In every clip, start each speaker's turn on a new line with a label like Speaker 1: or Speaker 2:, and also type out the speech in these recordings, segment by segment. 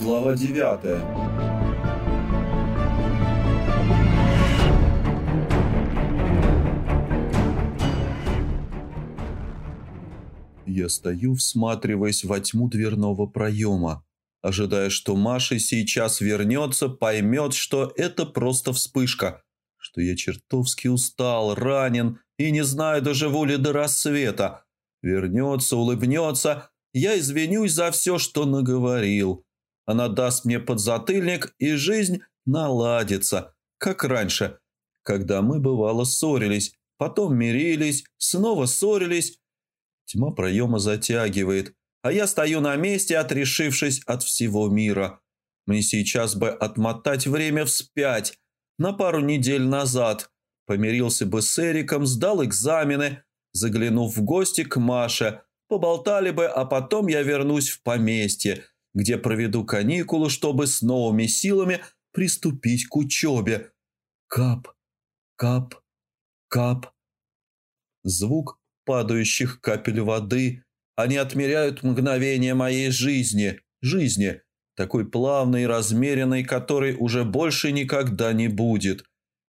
Speaker 1: Глава девятая. Я стою, всматриваясь во тьму дверного проема, ожидая, что Маша сейчас вернется, поймет, что это просто вспышка, что я чертовски устал, ранен и не знаю, доживу ли до рассвета. Вернется, улыбнется, я извинюсь за все, что наговорил. Она даст мне подзатыльник, и жизнь наладится, как раньше, когда мы, бывало, ссорились, потом мирились, снова ссорились. Тьма проема затягивает, а я стою на месте, отрешившись от всего мира. Мне сейчас бы отмотать время вспять, на пару недель назад. Помирился бы с Эриком, сдал экзамены, заглянув в гости к Маше, поболтали бы, а потом я вернусь в поместье – где проведу каникулы, чтобы с новыми силами приступить к учебе. Кап, кап, кап. Звук падающих капель воды. Они отмеряют мгновение моей жизни, жизни, такой плавной и размеренной, которой уже больше никогда не будет.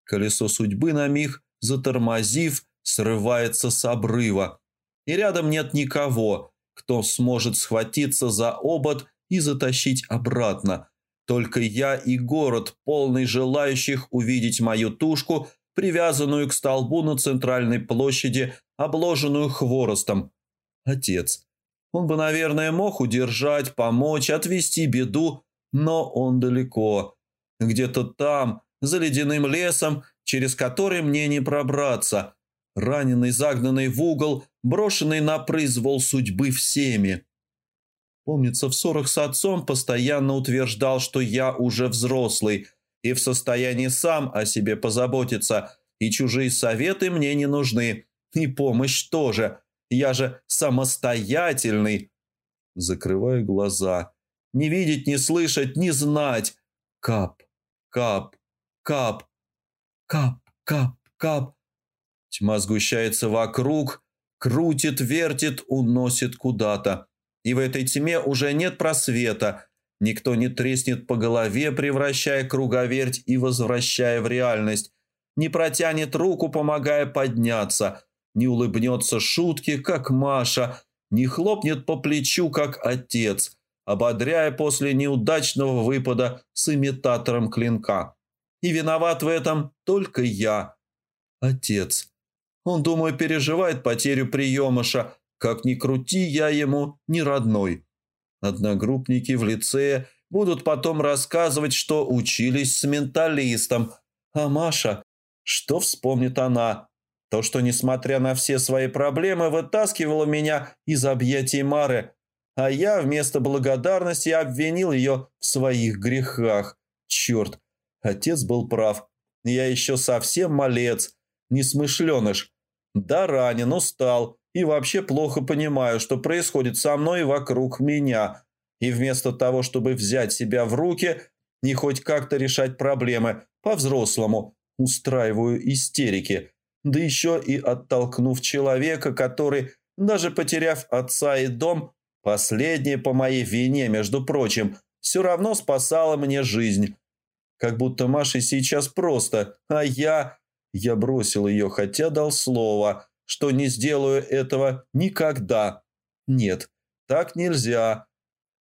Speaker 1: Колесо судьбы на миг, затормозив, срывается с обрыва. И рядом нет никого, кто сможет схватиться за обод и затащить обратно. Только я и город, полный желающих увидеть мою тушку, привязанную к столбу на центральной площади, обложенную хворостом. Отец. Он бы, наверное, мог удержать, помочь, отвести беду, но он далеко. Где-то там, за ледяным лесом, через который мне не пробраться. Раненый, загнанный в угол, брошенный на произвол судьбы всеми. Помнится, в ссорах с отцом постоянно утверждал, что я уже взрослый и в состоянии сам о себе позаботиться, и чужие советы мне не нужны, и помощь тоже. Я же самостоятельный. Закрываю глаза. Не видеть, не слышать, не знать. Кап, кап, кап, кап, кап, кап. Тьма сгущается вокруг, крутит, вертит, уносит куда-то. И в этой тьме уже нет просвета. Никто не треснет по голове, превращая круговерть и возвращая в реальность. Не протянет руку, помогая подняться. Не улыбнется шутки, как Маша. Не хлопнет по плечу, как отец, ободряя после неудачного выпада с имитатором клинка. И виноват в этом только я. Отец. Он, думаю, переживает потерю приемыша, как ни крути, я ему не родной. Одногруппники в лице будут потом рассказывать, что учились с менталистом. А Маша, что вспомнит она? То, что, несмотря на все свои проблемы, вытаскивала меня из объятий Мары, а я вместо благодарности обвинил ее в своих грехах. Черт, отец был прав. Я еще совсем малец, несмышленыш. Да ранен, устал, и вообще плохо понимаю, что происходит со мной и вокруг меня. И вместо того, чтобы взять себя в руки и хоть как-то решать проблемы по-взрослому, устраиваю истерики. Да еще и оттолкнув человека, который, даже потеряв отца и дом, последнее по моей вине, между прочим, все равно спасало мне жизнь. Как будто Маша сейчас просто, а я... Я бросил ее, хотя дал слово – что не сделаю этого никогда. Нет, так нельзя.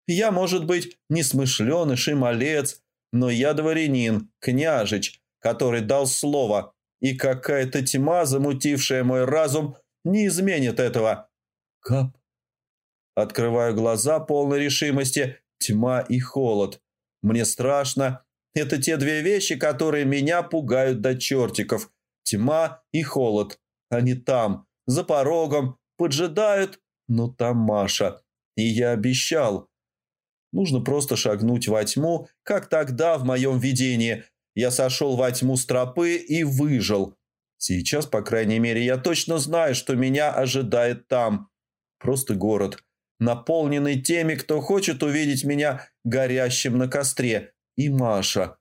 Speaker 1: Я, может быть, несмышленыш и малец, но я дворянин, княжич, который дал слово, и какая-то тьма, замутившая мой разум, не изменит этого. Кап. Открываю глаза полной решимости, тьма и холод. Мне страшно. Это те две вещи, которые меня пугают до чертиков. Тьма и холод. Они там, за порогом, поджидают, но там Маша. И я обещал. Нужно просто шагнуть во тьму, как тогда в моем видении. Я сошел во тьму с тропы и выжил. Сейчас, по крайней мере, я точно знаю, что меня ожидает там. Просто город, наполненный теми, кто хочет увидеть меня горящим на костре. И Маша.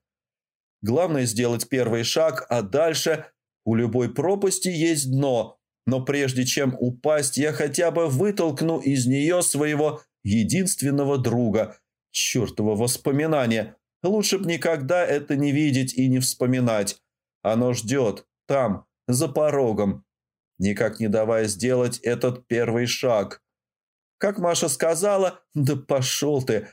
Speaker 1: Главное сделать первый шаг, а дальше у любой пропасти есть дно, Но прежде чем упасть, я хотя бы вытолкну из нее своего единственного друга. Чертово воспоминание. Лучше б никогда это не видеть и не вспоминать. Оно ждет, там, за порогом, никак не давая сделать этот первый шаг. Как Маша сказала, да пошел ты.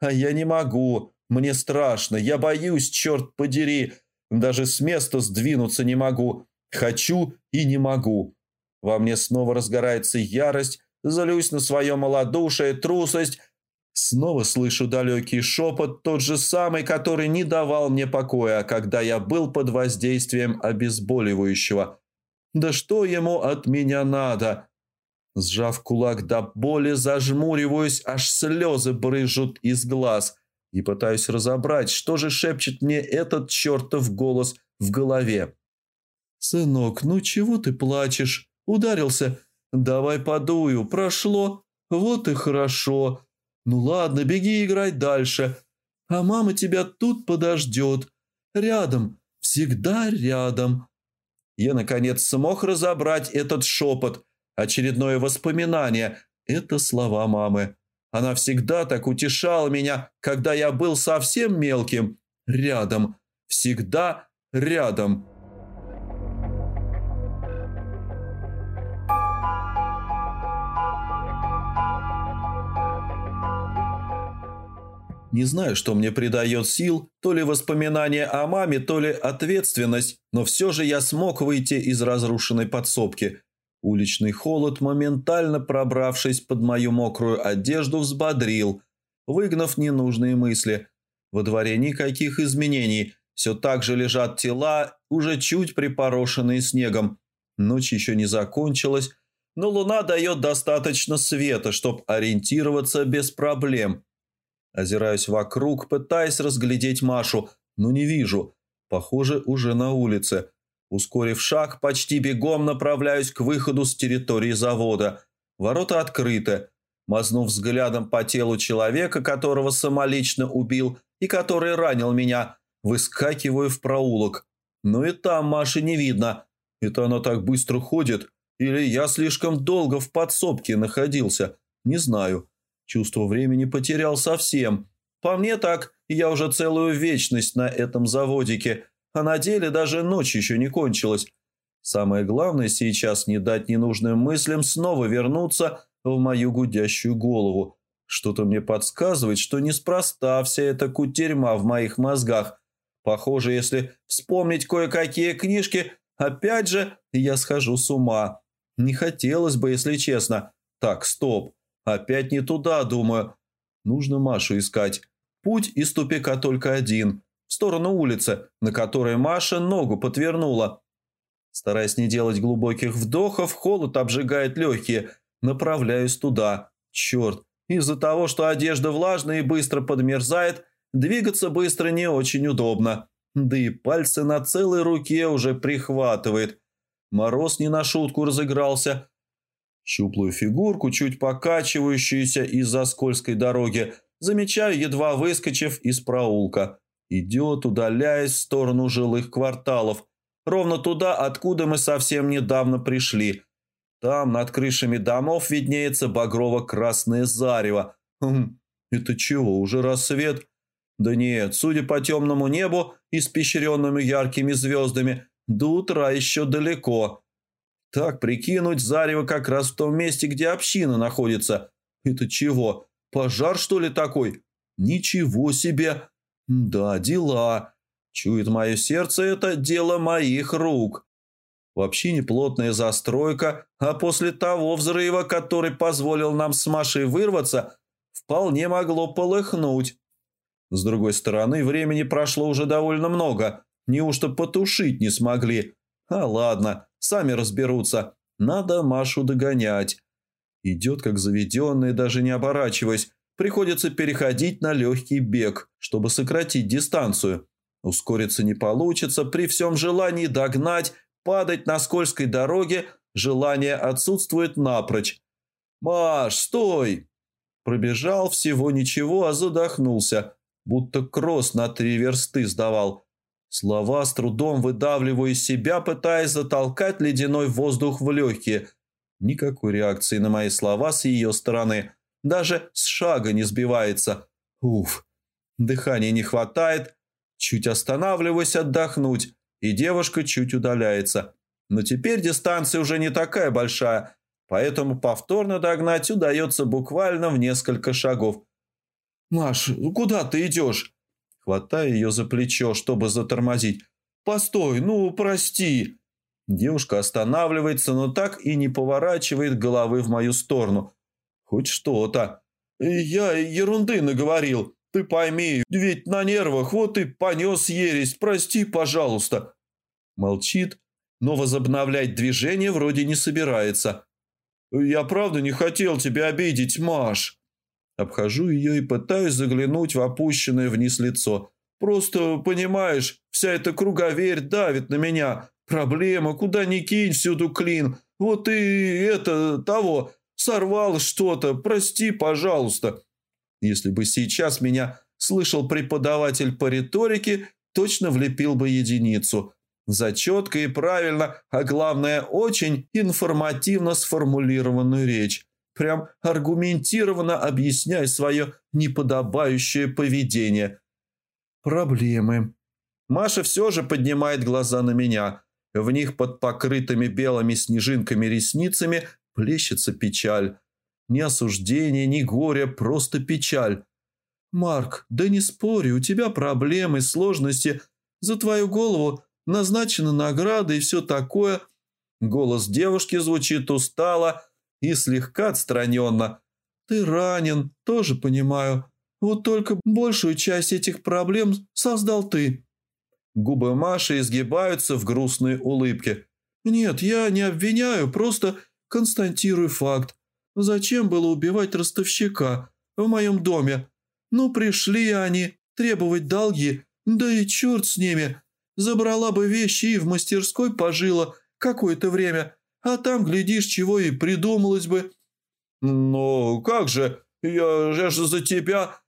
Speaker 1: А я не могу, мне страшно, я боюсь, черт подери. Даже с места сдвинуться не могу. Хочу и не могу. Во мне снова разгорается ярость, злюсь на свое малодушие, трусость. Снова слышу далекий шепот, тот же самый, который не давал мне покоя, когда я был под воздействием обезболивающего. Да что ему от меня надо? Сжав кулак до боли, зажмуриваюсь, аж слезы брызжут из глаз и пытаюсь разобрать, что же шепчет мне этот чертов голос в голове. «Сынок, ну чего ты плачешь? Ударился? Давай подую. Прошло? Вот и хорошо. Ну ладно, беги играть дальше. А мама тебя тут подождет. Рядом, всегда рядом». Я, наконец, смог разобрать этот шепот. Очередное воспоминание. Это слова мамы. Она всегда так утешала меня, когда я был совсем мелким. Рядом. Всегда рядом. Не знаю, что мне придает сил, то ли воспоминание о маме, то ли ответственность, но все же я смог выйти из разрушенной подсобки. Уличный холод, моментально пробравшись под мою мокрую одежду, взбодрил, выгнав ненужные мысли. Во дворе никаких изменений, все так же лежат тела, уже чуть припорошенные снегом. Ночь еще не закончилась, но луна дает достаточно света, чтобы ориентироваться без проблем. Озираюсь вокруг, пытаясь разглядеть Машу, но не вижу. Похоже, уже на улице. Ускорив шаг, почти бегом направляюсь к выходу с территории завода. Ворота открыты. Мазнув взглядом по телу человека, которого самолично убил и который ранил меня, выскакиваю в проулок. Но и там Маши не видно. Это она так быстро ходит? Или я слишком долго в подсобке находился? Не знаю. Чувство времени потерял совсем. По мне так, я уже целую вечность на этом заводике, а на деле даже ночь еще не кончилась. Самое главное сейчас не дать ненужным мыслям снова вернуться в мою гудящую голову. Что-то мне подсказывает, что неспроста вся эта кутерьма в моих мозгах. Похоже, если вспомнить кое-какие книжки, опять же, я схожу с ума. Не хотелось бы, если честно. Так, стоп. Опять не туда, думаю. Нужно Машу искать. Путь из тупика только один. В сторону улицы, на которой Маша ногу подвернула. Стараясь не делать глубоких вдохов, холод обжигает легкие. Направляюсь туда. Черт, из-за того, что одежда влажная и быстро подмерзает, двигаться быстро не очень удобно. Да и пальцы на целой руке уже прихватывает. Мороз не на шутку разыгрался. Щуплую фигурку, чуть покачивающуюся из-за скользкой дороги, замечаю, едва выскочив из проулка. Идет, удаляясь в сторону жилых кварталов, ровно туда, откуда мы совсем недавно пришли. Там над крышами домов виднеется багрово-красное зарево. Хм, это чего, уже рассвет? Да нет, судя по темному небу, испещренному яркими звездами, до утра еще далеко. Так прикинуть, зарево как раз в том месте, где община находится. Это чего? Пожар, что ли, такой? Ничего себе! Да, дела. Чует мое сердце, это дело моих рук. В общине плотная застройка, а после того взрыва, который позволил нам с Машей вырваться, вполне могло полыхнуть. С другой стороны, времени прошло уже довольно много. Неужто потушить не смогли? А ладно, Сами разберутся. Надо Машу догонять. Идет как заведенный, даже не оборачиваясь. Приходится переходить на легкий бег, чтобы сократить дистанцию. Ускориться не получится. При всем желании догнать, падать на скользкой дороге, желание отсутствует напрочь. «Маш, стой!» Пробежал всего ничего, а задохнулся, будто кросс на три версты сдавал. Слова с трудом выдавливаю из себя, пытаясь затолкать ледяной воздух в легкие. Никакой реакции на мои слова с ее стороны. Даже с шага не сбивается. Уф. Дыхания не хватает. Чуть останавливаюсь отдохнуть, и девушка чуть удаляется. Но теперь дистанция уже не такая большая, поэтому повторно догнать удается буквально в несколько шагов. «Маш, куда ты идешь?» Хватаю ее за плечо, чтобы затормозить. «Постой, ну, прости!» Девушка останавливается, но так и не поворачивает головы в мою сторону. Хоть что-то. «Я ерунды наговорил. Ты пойми, ведь на нервах, вот и понес ересь. Прости, пожалуйста». Молчит, но возобновлять движение вроде не собирается. «Я правда не хотел тебя обидеть, Маш». Обхожу ее и пытаюсь заглянуть в опущенное вниз лицо. «Просто, понимаешь, вся эта круговерь давит на меня. Проблема, куда ни кинь, всюду клин. Вот и это, того, сорвал что-то. Прости, пожалуйста». Если бы сейчас меня слышал преподаватель по риторике, точно влепил бы единицу – за четко и правильно, а главное, очень информативно сформулированную речь. Прям аргументированно объясняя свое неподобающее поведение. Проблемы. Маша все же поднимает глаза на меня. В них под покрытыми белыми снежинками ресницами плещется печаль. Ни осуждение, ни горе, просто печаль. «Марк, да не спори, у тебя проблемы, сложности. За твою голову назначена награда и все такое. Голос девушки звучит устало и слегка отстраненно. Ты ранен, тоже понимаю. Вот только большую часть этих проблем создал ты. Губы Маши изгибаются в грустной улыбке. Нет, я не обвиняю, просто констатирую факт. Зачем было убивать ростовщика в моем доме? Ну, пришли они требовать долги, да и черт с ними. Забрала бы вещи и в мастерской пожила какое-то время, а там, глядишь, чего и придумалось бы». «Но как же? Я же за тебя...»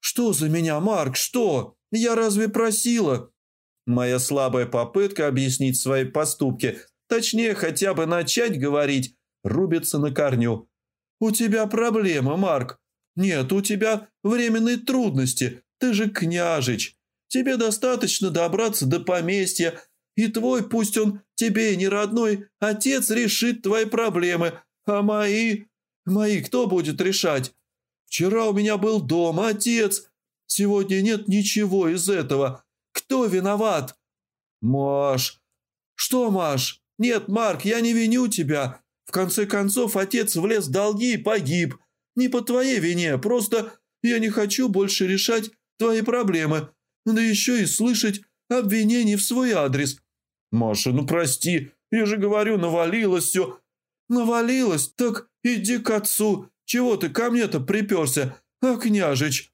Speaker 1: «Что за меня, Марк, что? Я разве просила?» Моя слабая попытка объяснить свои поступки, точнее, хотя бы начать говорить, рубится на корню. «У тебя проблема, Марк. Нет, у тебя временные трудности. Ты же княжич. Тебе достаточно добраться до поместья, и твой, пусть он тебе не родной, отец решит твои проблемы, а мои... Мои кто будет решать? Вчера у меня был дом, отец. Сегодня нет ничего из этого. Кто виноват? Маш. Что, Маш? Нет, Марк, я не виню тебя. В конце концов, отец влез в долги и погиб. Не по твоей вине, просто я не хочу больше решать твои проблемы да еще и слышать обвинений в свой адрес. Маша, ну прости, я же говорю, навалилось все. Навалилось? Так иди к отцу. Чего ты ко мне-то приперся, а княжич?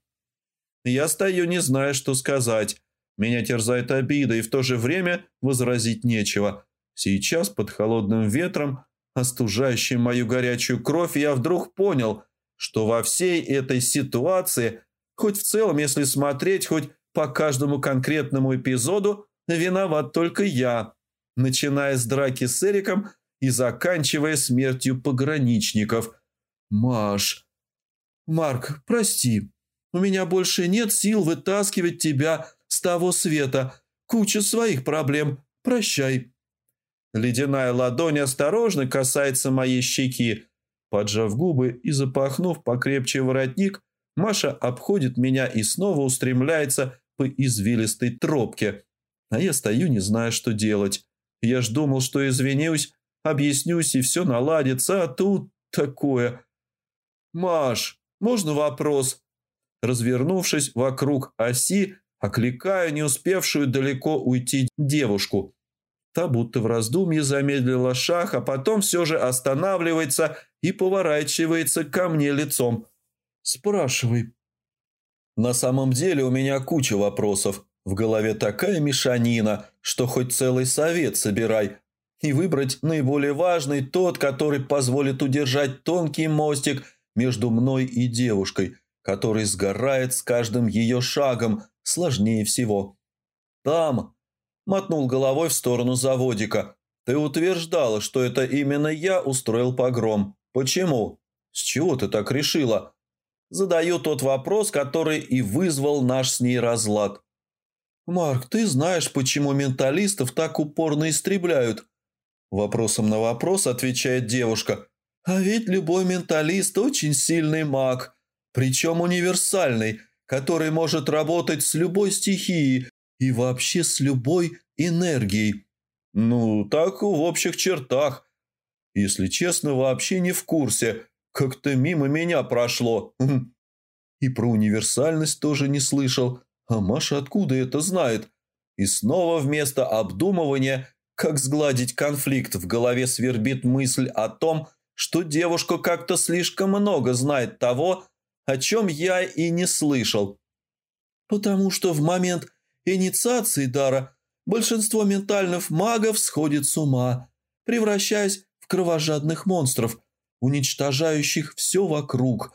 Speaker 1: Я стою, не зная, что сказать. Меня терзает обида, и в то же время возразить нечего. Сейчас, под холодным ветром, остужающим мою горячую кровь, я вдруг понял, что во всей этой ситуации, хоть в целом, если смотреть, хоть по каждому конкретному эпизоду виноват только я, начиная с драки с Эриком и заканчивая смертью пограничников. Маш... Марк, прости. У меня больше нет сил вытаскивать тебя с того света. Куча своих проблем. Прощай. Ледяная ладонь осторожно касается моей щеки. Поджав губы и запахнув покрепче воротник, Маша обходит меня и снова устремляется по извилистой тропке. А я стою, не зная, что делать. Я ж думал, что извинюсь, объяснюсь и все наладится, а тут такое. «Маш, можно вопрос?» Развернувшись вокруг оси, окликаю не успевшую далеко уйти девушку. Та будто в раздумье замедлила шаг, а потом все же останавливается и поворачивается ко мне лицом. «Спрашивай», на самом деле у меня куча вопросов. В голове такая мешанина, что хоть целый совет собирай. И выбрать наиболее важный, тот, который позволит удержать тонкий мостик между мной и девушкой, который сгорает с каждым ее шагом, сложнее всего. Там!» Мотнул головой в сторону заводика. «Ты утверждала, что это именно я устроил погром. Почему? С чего ты так решила?» Задаю тот вопрос, который и вызвал наш с ней разлад. «Марк, ты знаешь, почему менталистов так упорно истребляют?» Вопросом на вопрос отвечает девушка. «А ведь любой менталист очень сильный маг, причем универсальный, который может работать с любой стихией и вообще с любой энергией. Ну, так в общих чертах. Если честно, вообще не в курсе. Как-то мимо меня прошло. И про универсальность тоже не слышал. А Маша откуда это знает? И снова вместо обдумывания, как сгладить конфликт, в голове свербит мысль о том, что девушка как-то слишком много знает того, о чем я и не слышал. Потому что в момент инициации дара большинство ментальных магов сходит с ума, превращаясь в кровожадных монстров, уничтожающих все вокруг.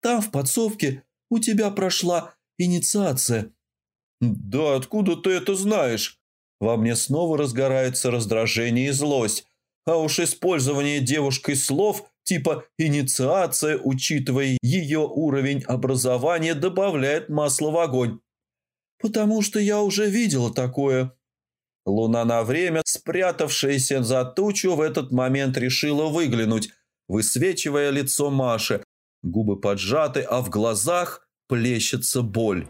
Speaker 1: Там, в подсовке, у тебя прошла инициация». «Да откуда ты это знаешь?» Во мне снова разгорается раздражение и злость. А уж использование девушкой слов типа «инициация», учитывая ее уровень образования, добавляет масло в огонь. «Потому что я уже видела такое». Луна на время, спрятавшаяся за тучу, в этот момент решила выглянуть, высвечивая лицо Маши. Губы поджаты, а в глазах плещется боль.